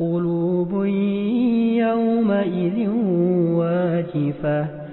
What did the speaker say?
قلوب يومئذ واجفة.